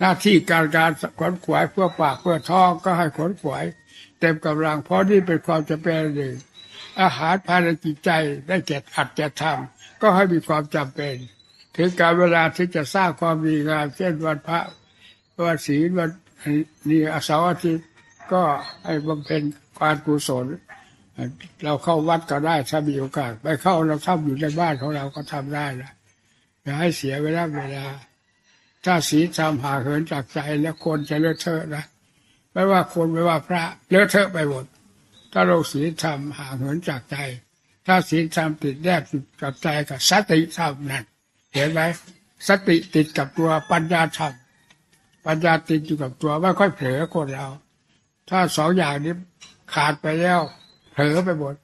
หน้าที่การการขวนขวายเพื่อปากเพื่อท้องก็ให้ขวนขวายเต็มกำลังเพราะนี่เป็นความจำเป็นหนึ่งอาหารภายในจิตใจได้แก่อัดแก่ทำก็ให้มีความจำเป็น ถึงการเวลาที่จะสร้างความดีงามเช่นวันพระวันศีลวันนี่อาสาอาทิตย์ก็ให้บำเพ็ญการกุศลเราเข้าวัดก็ได้ถ้ามีโอกาส ไปเข้าเราทำอยู่ในบ้านของเราก็ทำได้นะอย่าให้เสียเวลาเวลา ถ้าศีลธรรมหาเหินจากใจแล้วคนจะเลอะเทอะนะไม่ว่าคนไม่ว่าพระเลอะเทอะไปหมด ถ้าเราศีธรรมหาเหินจากใจ ถ้าศีธรรมติดแนบติดกับใจกับสติธรรมนั่นเห็นไหมสติติดกับตัวปัญญาธรรมปัญญาติดอยู่กับตัวไม่ค่อยเผลอคนเรา ถ้าสองอย่างนี้ขาดไปแล้วเผลอไปหมด